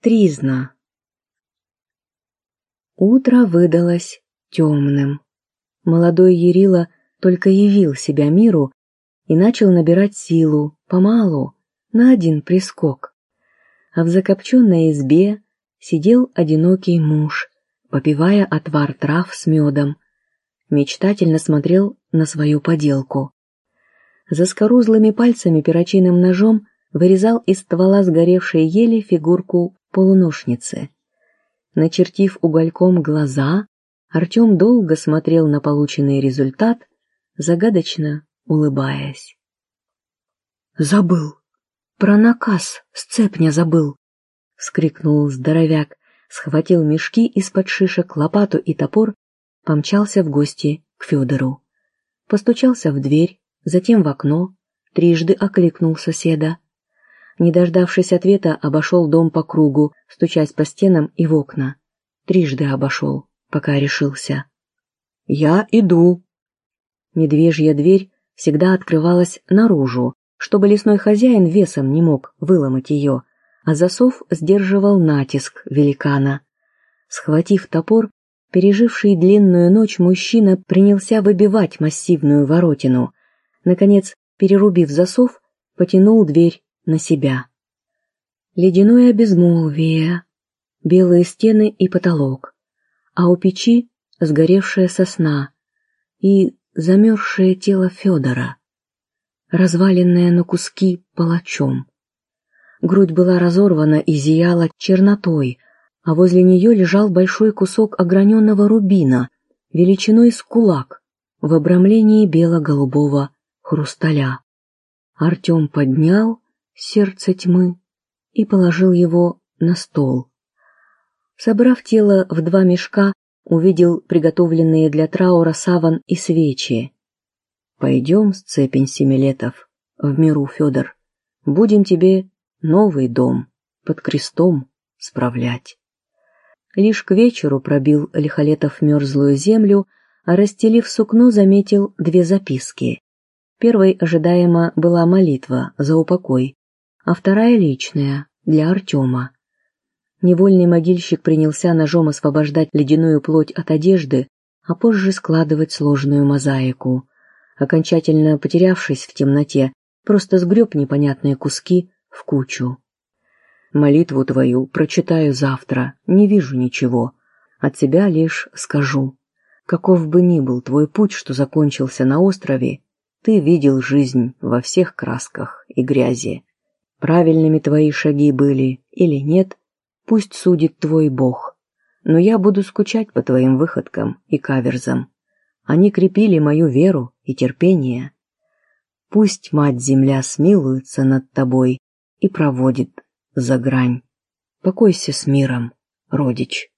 Тризна. Утро выдалось темным. Молодой Ярила только явил себя миру и начал набирать силу, помалу, на один прискок. А в закопченной избе сидел одинокий муж, попивая отвар трав с медом. Мечтательно смотрел на свою поделку. За скорузлыми пальцами перочинным ножом вырезал из ствола сгоревшей ели фигурку полуношницы. Начертив угольком глаза, Артем долго смотрел на полученный результат, загадочно улыбаясь. «Забыл! Про наказ сцепня забыл!» — вскрикнул здоровяк, схватил мешки из-под шишек, лопату и топор, помчался в гости к Федору. Постучался в дверь, затем в окно, трижды окликнул соседа. Не дождавшись ответа, обошел дом по кругу, стучась по стенам и в окна. Трижды обошел, пока решился. «Я иду!» Медвежья дверь всегда открывалась наружу, чтобы лесной хозяин весом не мог выломать ее, а засов сдерживал натиск великана. Схватив топор, переживший длинную ночь мужчина принялся выбивать массивную воротину. Наконец, перерубив засов, потянул дверь на себя. Ледяное безмолвие, белые стены и потолок, а у печи сгоревшая сосна и замерзшее тело Федора, разваленное на куски палачом. Грудь была разорвана и зияла чернотой, а возле нее лежал большой кусок ограненного рубина, величиной с кулак, в обрамлении бело-голубого хрусталя. Артем поднял сердце тьмы и положил его на стол. Собрав тело в два мешка, увидел приготовленные для траура саван и свечи. «Пойдем, сцепень семилетов, в миру, Федор, будем тебе новый дом под крестом справлять». Лишь к вечеру пробил Лихолетов мерзлую землю, а расстелив сукно, заметил две записки. Первой ожидаемо была молитва за упокой, а вторая личная, для Артема. Невольный могильщик принялся ножом освобождать ледяную плоть от одежды, а позже складывать сложную мозаику. Окончательно потерявшись в темноте, просто сгреб непонятные куски в кучу. «Молитву твою прочитаю завтра, не вижу ничего. От себя лишь скажу. Каков бы ни был твой путь, что закончился на острове, ты видел жизнь во всех красках и грязи. Правильными твои шаги были или нет, пусть судит твой Бог. Но я буду скучать по твоим выходкам и каверзам. Они крепили мою веру и терпение. Пусть Мать-Земля смилуется над тобой и проводит за грань. Покойся с миром, родич.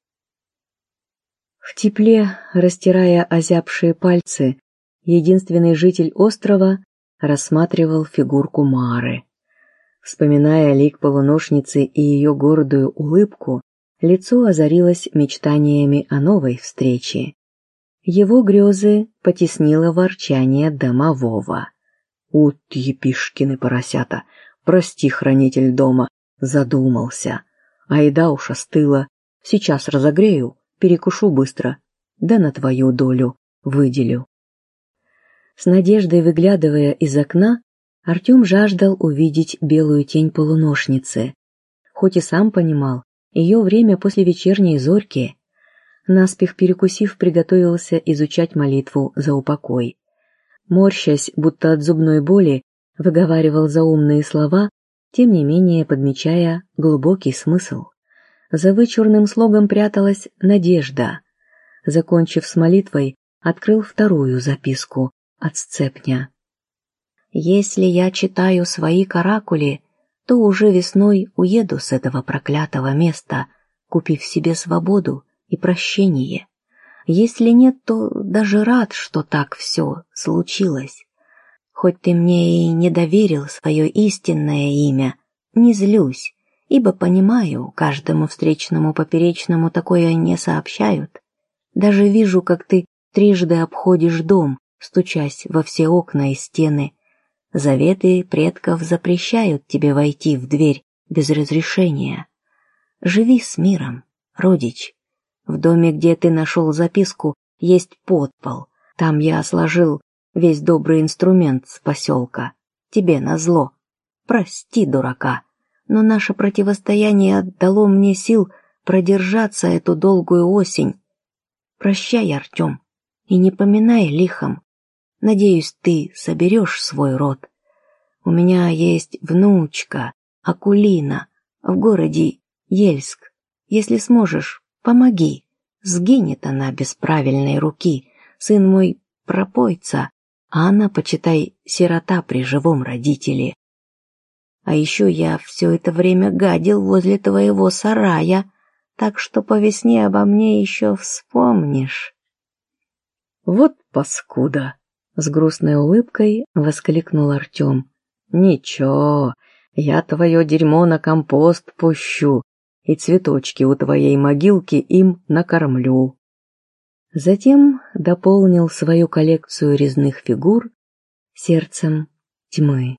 В тепле, растирая озябшие пальцы, единственный житель острова рассматривал фигурку Мары. Вспоминая лик полуношницы и ее гордую улыбку, лицо озарилось мечтаниями о новой встрече. Его грезы потеснило ворчание домового. «Ут, епишкины поросята! Прости, хранитель дома, задумался. Айда уж остыла. Сейчас разогрею, перекушу быстро, да на твою долю выделю». С надеждой выглядывая из окна, Артем жаждал увидеть белую тень полуношницы. Хоть и сам понимал, ее время после вечерней зорьки. Наспех перекусив, приготовился изучать молитву за упокой. Морщась, будто от зубной боли, выговаривал заумные слова, тем не менее подмечая глубокий смысл. За вычурным слогом пряталась надежда. Закончив с молитвой, открыл вторую записку от сцепня. Если я читаю свои каракули, то уже весной уеду с этого проклятого места, купив себе свободу и прощение. Если нет, то даже рад, что так все случилось. Хоть ты мне и не доверил свое истинное имя, не злюсь, ибо понимаю, каждому встречному поперечному такое не сообщают. Даже вижу, как ты трижды обходишь дом, стучась во все окна и стены, Заветы предков запрещают тебе войти в дверь без разрешения. Живи с миром, родич. В доме, где ты нашел записку, есть подпол. Там я сложил весь добрый инструмент с поселка. Тебе назло. Прости, дурака, но наше противостояние дало мне сил продержаться эту долгую осень. Прощай, Артем, и не поминай лихом. Надеюсь, ты соберешь свой род. У меня есть внучка, Акулина, в городе Ельск. Если сможешь, помоги. Сгинет она без правильной руки. Сын мой пропойца, а она, почитай, сирота при живом родителе. А еще я все это время гадил возле твоего сарая, так что по весне обо мне еще вспомнишь. Вот паскуда! С грустной улыбкой воскликнул Артем. Ничего, я твое дерьмо на компост пущу и цветочки у твоей могилки им накормлю. Затем дополнил свою коллекцию резных фигур сердцем тьмы.